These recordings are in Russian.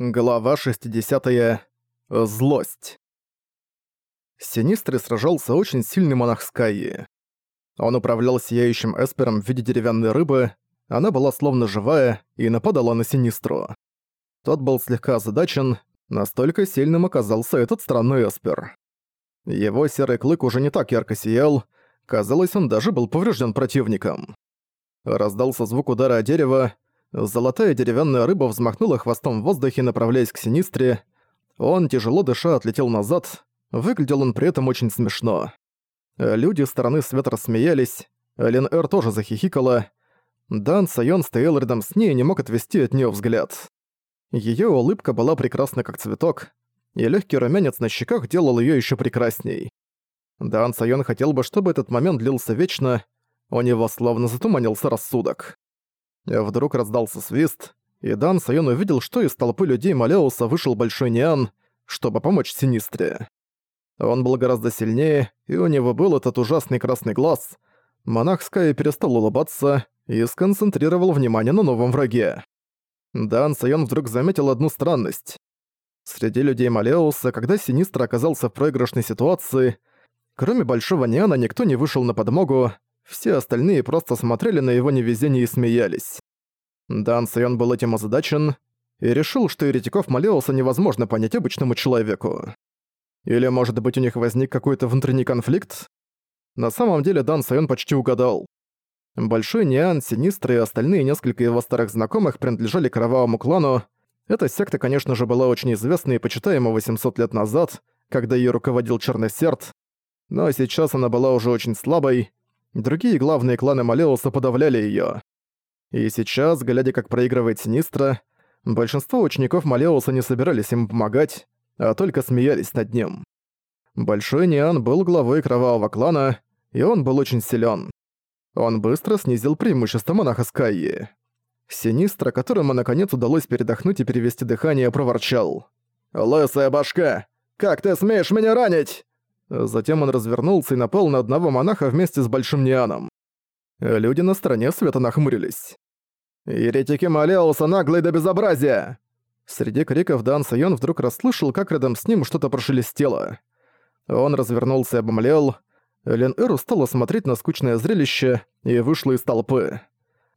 Глава 60. -я. Злость. Синистрый сражался очень сильный монах Скайи. Он управлял сияющим эспером в виде деревянной рыбы, она была словно живая и нападала на Синистру. Тот был слегка озадачен, настолько сильным оказался этот странный эспер. Его серый клык уже не так ярко сиял, казалось, он даже был поврежден противником. Раздался звук удара о дерево, Золотая деревянная рыба взмахнула хвостом в воздухе, направляясь к Синистре. Он, тяжело дыша, отлетел назад. Выглядел он при этом очень смешно. Люди стороны света рассмеялись. Лин Эр тоже захихикала. Дан Сайон стоял рядом с ней и не мог отвести от нее взгляд. Ее улыбка была прекрасна как цветок, и легкий румянец на щеках делал ее еще прекрасней. Дан Сайон хотел бы, чтобы этот момент длился вечно, у него словно затуманился рассудок. Вдруг раздался свист, и Дан Сайон увидел, что из толпы людей Малеуса вышел Большой Ниан, чтобы помочь Синистре. Он был гораздо сильнее, и у него был этот ужасный красный глаз. Монах Скай перестал улыбаться и сконцентрировал внимание на новом враге. Дан Сайон вдруг заметил одну странность. Среди людей Малеуса, когда Синистра оказался в проигрышной ситуации, кроме Большого Ниана никто не вышел на подмогу, все остальные просто смотрели на его невезение и смеялись. Дан Сайон был этим озадачен и решил, что еретиков Малеуса невозможно понять обычному человеку. Или, может быть, у них возник какой-то внутренний конфликт? На самом деле Дан Сайон почти угадал. Большой Ниан, Синистра и остальные несколько его старых знакомых принадлежали кровавому клану. Эта секта, конечно же, была очень известна и почитаема 800 лет назад, когда ее руководил Черный Серд, но сейчас она была уже очень слабой, Другие главные кланы Малеуса подавляли её. И сейчас, глядя как проигрывает Синистра, большинство учеников Малеуса не собирались им помогать, а только смеялись над ним. Большой Ниан был главой кровавого клана, и он был очень силён. Он быстро снизил преимущество монаха Скайи. Синистра, которому наконец удалось передохнуть и перевести дыхание, проворчал. «Лысая башка! Как ты смеешь меня ранить?» Затем он развернулся и напал на одного монаха вместе с Большим Нианом. Люди на стороне света нахмурились. «Еретики Малеуса наглые до безобразия!» Среди криков Дан Сайон вдруг расслышал, как рядом с ним что-то прошелестело. Он развернулся и обомлел. Лен Эр устала смотреть на скучное зрелище и вышла из толпы.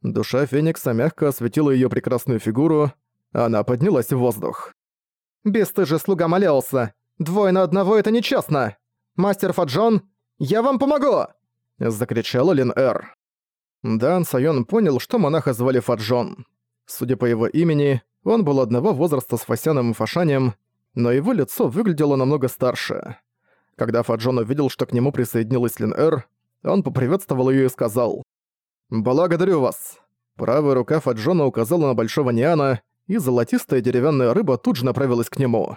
Душа Феникса мягко осветила её прекрасную фигуру, она поднялась в воздух. «Бесстыжий слуга Малеуса! Двое на одного — это нечестно!» «Мастер Фаджон, я вам помогу!» — закричала Лин Эр. Дан Сайон понял, что монаха звали Фаджон. Судя по его имени, он был одного возраста с Фасяном и Фашанем, но его лицо выглядело намного старше. Когда Фаджон увидел, что к нему присоединилась Лин Эр, он поприветствовал ее и сказал «Благодарю вас». Правая рука Фаджона указала на Большого Ниана, и золотистая деревянная рыба тут же направилась к нему.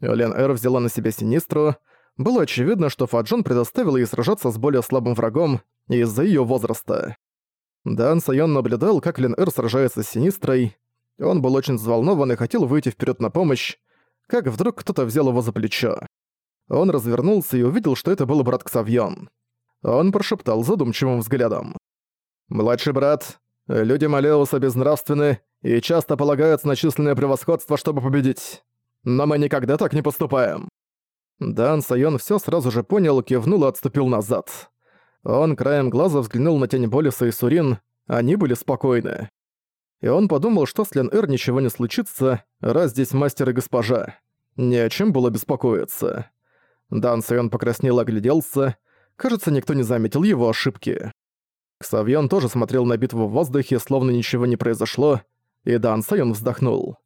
Лен Эр взяла на себя Синистру, было очевидно, что Фаджон предоставил ей сражаться с более слабым врагом из-за её возраста. Дан Сайон наблюдал, как Лин Эр сражается с Синистрой. Он был очень взволнован и хотел выйти вперед на помощь, как вдруг кто-то взял его за плечо. Он развернулся и увидел, что это был брат Ксавьон. Он прошептал задумчивым взглядом. «Младший брат, люди Малеуса безнравственны и часто полагаются на численное превосходство, чтобы победить. Но мы никогда так не поступаем. Дан Сайон всё сразу же понял, кивнул и отступил назад. Он краем глаза взглянул на тень Болиса и Сурин, они были спокойны. И он подумал, что с Лен Эр ничего не случится, раз здесь мастер и госпожа. Ни о чем было беспокоиться. Дан Сайон покраснел и огляделся. Кажется, никто не заметил его ошибки. Ксавьон тоже смотрел на битву в воздухе, словно ничего не произошло, и Дан Сайон вздохнул.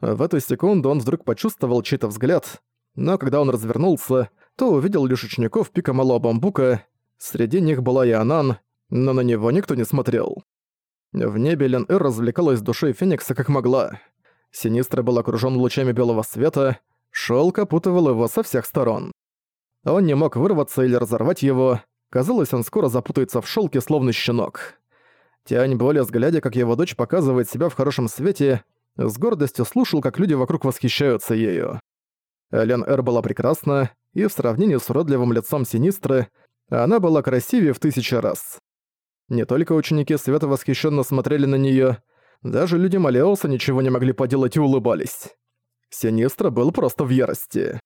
В эту секунду он вдруг почувствовал чей-то взгляд, но когда он развернулся, то увидел лишь учеников пика Малого Бамбука, среди них была и Анан, но на него никто не смотрел. В небе Лен Эр развлекалась душой Феникса как могла. Синистра был окружён лучами белого света, шёлк опутывал его со всех сторон. Он не мог вырваться или разорвать его, казалось, он скоро запутается в шёлке, словно щенок. Тянь более глядя, как его дочь показывает себя в хорошем свете, с гордостью слушал, как люди вокруг восхищаются ею. Лен Эр была прекрасна, и в сравнении с уродливым лицом Синистры, она была красивее в тысячу раз. Не только ученики Света восхищенно смотрели на нее, даже люди Малеуса ничего не могли поделать и улыбались. Синистра был просто в ярости.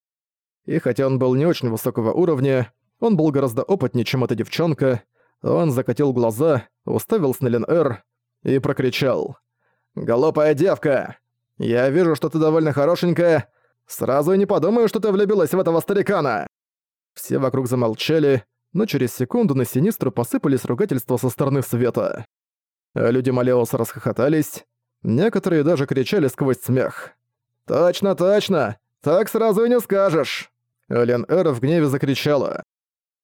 И хотя он был не очень высокого уровня, он был гораздо опытнее, чем эта девчонка, он закатил глаза, уставился на Лен-Эр и прокричал. «Голопая девка! Я вижу, что ты довольно хорошенькая. Сразу и не подумаю, что ты влюбилась в этого старикана!» Все вокруг замолчали, но через секунду на Синистру посыпались ругательства со стороны света. А люди Малеуса расхохотались, некоторые даже кричали сквозь смех. «Точно, точно! Так сразу и не скажешь!» Лен Эр в гневе закричала.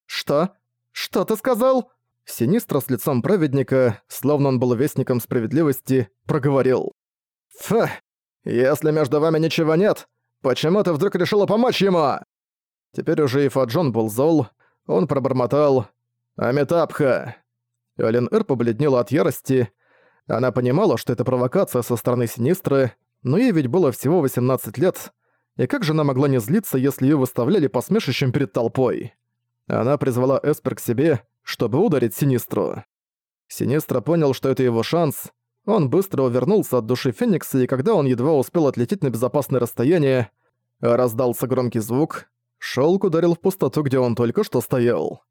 «Что? Что ты сказал?» Синистра с лицом праведника, словно он был вестником справедливости, проговорил. «Фу! Если между вами ничего нет, почему ты вдруг решила помочь ему?» Теперь уже и Фаджон был зол, он пробормотал «Амитабха». Ален Эр побледнела от ярости. Она понимала, что это провокация со стороны Синистры, но ей ведь было всего 18 лет, и как же она могла не злиться, если её выставляли посмешищем перед толпой? Она призвала Эспер к себе, чтобы ударить Синистру. Синистра понял, что это его шанс. Он быстро увернулся от души Феникса, и когда он едва успел отлететь на безопасное расстояние, раздался громкий звук, шелк ударил в пустоту, где он только что стоял.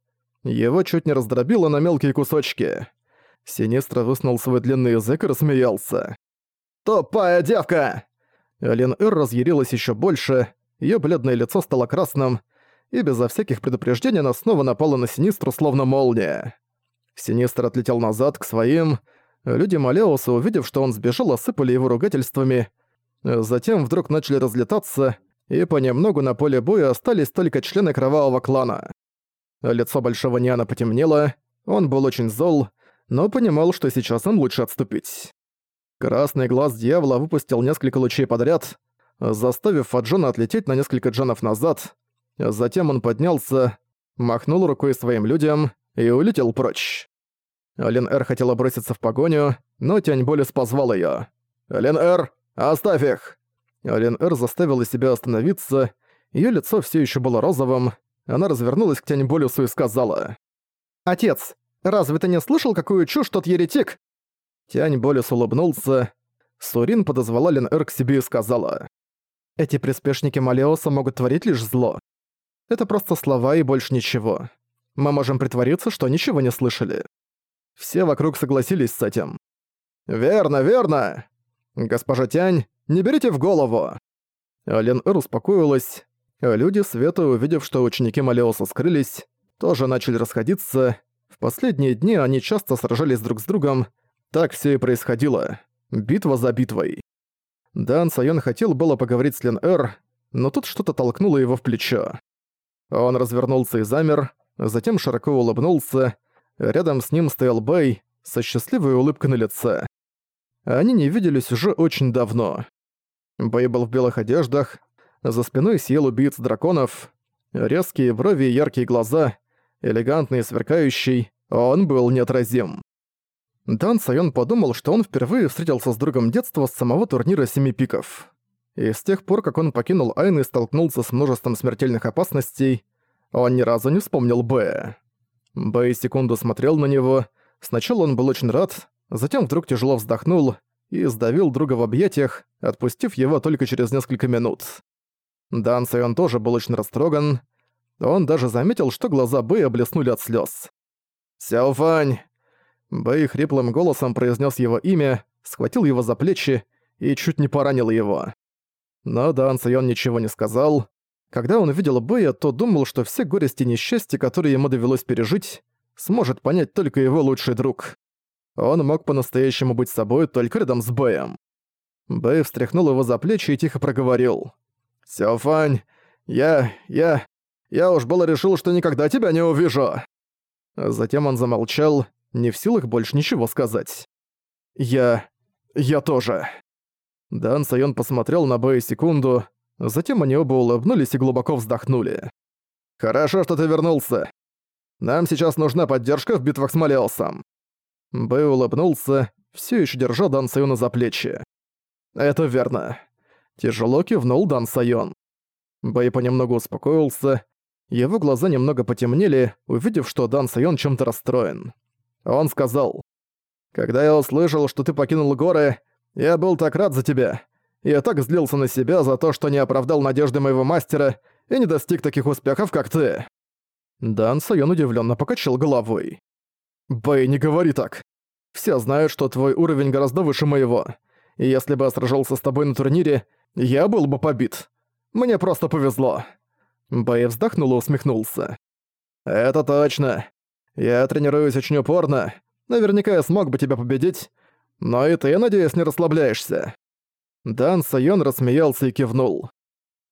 Его чуть не раздробило на мелкие кусочки. Синистра высунул свой длинный язык и рассмеялся. «Тупая девка!» Лен Эр разъярилась еще больше, ее бледное лицо стало красным, и безо всяких предупреждений она снова напала на Синистру, словно молния. Синистр отлетел назад, к своим. Люди Малеуса, увидев, что он сбежал, осыпали его ругательствами. Затем вдруг начали разлетаться, и понемногу на поле боя остались только члены Кровавого клана. Лицо Большого Ниана потемнело, он был очень зол, но понимал, что сейчас он лучше отступить. Красный глаз дьявола выпустил несколько лучей подряд, заставив Фаджона отлететь на несколько джанов назад. Затем он поднялся, махнул рукой своим людям и улетел прочь. Лен Эр хотела броситься в погоню, но Тянь Болес позвал её. «Лен Эр, оставь их!» Лен Эр заставила себя остановиться, её лицо всё ещё было розовым, она развернулась к Тянь Болесу и сказала. «Отец, разве ты не слышал, какую чушь тот еретик?» Тянь Болес улыбнулся. Сурин подозвала Лен Эр к себе и сказала. «Эти приспешники Малеоса могут творить лишь зло. Это просто слова и больше ничего. Мы можем притвориться, что ничего не слышали». Все вокруг согласились с этим. «Верно, верно! Госпожа Тянь, не берите в голову!» Лен Эр успокоилась. Люди Света, увидев, что ученики Малеоса скрылись, тоже начали расходиться. В последние дни они часто сражались друг с другом. Так все и происходило. Битва за битвой. Дан Сайон хотел было поговорить с Лен Эр, но тут что-то толкнуло его в плечо. Он развернулся и замер, затем широко улыбнулся. Рядом с ним стоял Бэй со счастливой улыбкой на лице. Они не виделись уже очень давно. Бэй был в белых одеждах, за спиной съел убийц драконов. Резкие брови и яркие глаза, элегантный и сверкающий, он был неотразим. Дан Сайон подумал, что он впервые встретился с другом детства с самого турнира Семи Пиков. И с тех пор, как он покинул Айн и столкнулся с множеством смертельных опасностей, он ни разу не вспомнил Бэя. Бэй секунду смотрел на него, сначала он был очень рад, затем вдруг тяжело вздохнул и сдавил друга в объятиях, отпустив его только через несколько минут. Дан Сайон тоже был очень растроган. Он даже заметил, что глаза Бэя блеснули от слез. «Сяофань!» Бэй хриплым голосом произнес его имя, схватил его за плечи и чуть не поранил его. Но Дан Сайон ничего не сказал. Когда он видел Бэя, то думал, что все горести и несчастья, которые ему довелось пережить, сможет понять только его лучший друг. Он мог по-настоящему быть собой только рядом с Бэем. Бэй встряхнул его за плечи и тихо проговорил. «Сяофань, я... я... я уж было решил, что никогда тебя не увижу!» Затем он замолчал, не в силах больше ничего сказать. «Я... я тоже...» Дан Сайон посмотрел на Бэя секунду, затем они оба улыбнулись и глубоко вздохнули. «Хорошо, что ты вернулся. Нам сейчас нужна поддержка в битвах с Малеосом». Бэй улыбнулся, все еще держа Дан Сайона за плечи. «Это верно. Тяжело кивнул Дан Сайон. Бэй понемногу успокоился. Его глаза немного потемнели, увидев, что Дан Сайон чем-то расстроен. Он сказал, «Когда я услышал, что ты покинул горы, я был так рад за тебя. Я так злился на себя за то, что не оправдал надежды моего мастера и не достиг таких успехов, как ты». Дан Сайон удивленно покачал головой. «Бэй, не говори так. Все знают, что твой уровень гораздо выше моего. И если бы я сражался с тобой на турнире, я был бы побит. Мне просто повезло». Бэй вздохнул и усмехнулся. «Это точно. Я тренируюсь очень упорно. Наверняка я смог бы тебя победить. Но и ты, надеюсь, не расслабляешься». Дан Сайон рассмеялся и кивнул.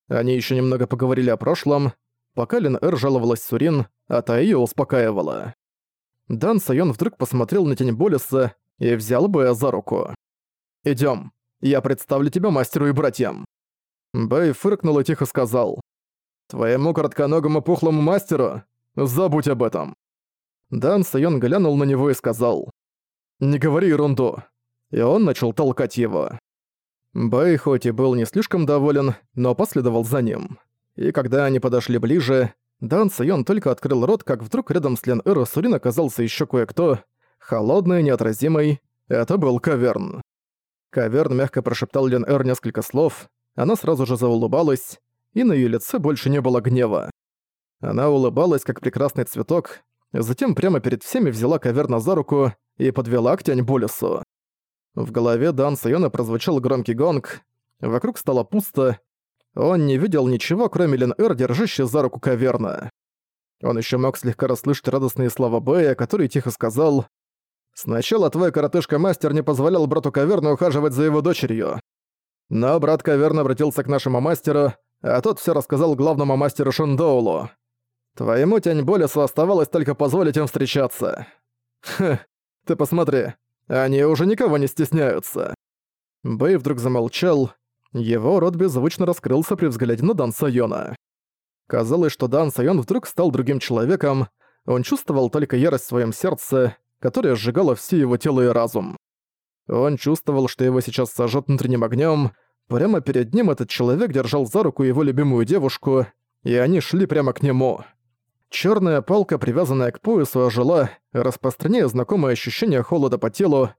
Они еще немного поговорили о прошлом, пока Лин Эр жаловалась Сурин, а та её успокаивала. Дан Сайон вдруг посмотрел на тень Болиса и взял Бэя за руку. «Идём, я представлю тебя мастеру и братьям». Бэй фыркнул и тихо сказал. «Твоему коротконогому пухлому мастеру? Забудь об этом». Дан Сайон глянул на него и сказал. «Не говори ерунду». И он начал толкать его. Бэй хоть и был не слишком доволен, но последовал за ним. И когда они подошли ближе, Дан Сайон только открыл рот, как вдруг рядом с Лен Эро Сурин оказался еще кое-кто, холодный, неотразимый. Это был Каверн. Каверн мягко прошептал Лен Эр несколько слов, она сразу же заулыбалась, и на ее лице больше не было гнева. Она улыбалась, как прекрасный цветок, затем прямо перед всеми взяла Каверна за руку и подвела к Тянь Болесу. В голове Дан Сайона прозвучал громкий гонг, вокруг стало пусто, он не видел ничего, кроме Лен Эр, держащей за руку Каверна. Он еще мог слегка расслышать радостные слова Бэя, который тихо сказал «Сначала твой коротышка-мастер не позволял брату Каверну ухаживать за его дочерью. Но брат Каверн обратился к нашему мастеру, а тот все рассказал главному мастеру Шундоулу. Твоему тень Болесу оставалось только позволить им встречаться. Хм, ты посмотри, они уже никого не стесняются. Бэй вдруг замолчал, его рот беззвучно раскрылся при взгляде на Дан Сайона. Казалось, что Дан Сайон вдруг стал другим человеком, он чувствовал только ярость в своем сердце, которая сжигала все его тело и разум. Он чувствовал, что его сейчас сожжет внутренним огнем. Прямо перед ним этот человек держал за руку его любимую девушку, и они шли прямо к нему. Черная палка, привязанная к поясу, ожила, распространяя знакомое ощущение холода по телу,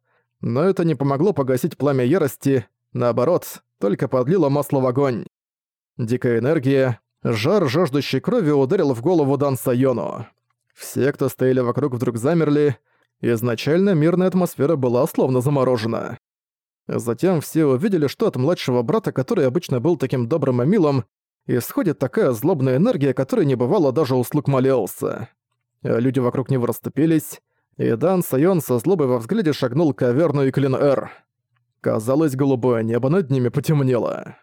но это не помогло погасить пламя ярости, наоборот, только подлило масло в огонь. Дикая энергия, жар жаждущей крови ударил в голову Дан Сайону. Все, кто стояли вокруг, вдруг замерли, изначально мирная атмосфера была словно заморожена. Затем все увидели, что от младшего брата, который обычно был таким добрым и милым, исходит такая злобная энергия, которой не бывало даже у слуг Малеуса. Люди вокруг него расступились, и Дан Сайон со злобой во взгляде шагнул к Аверну и Клин-Эр. Казалось, голубое небо над ними потемнело.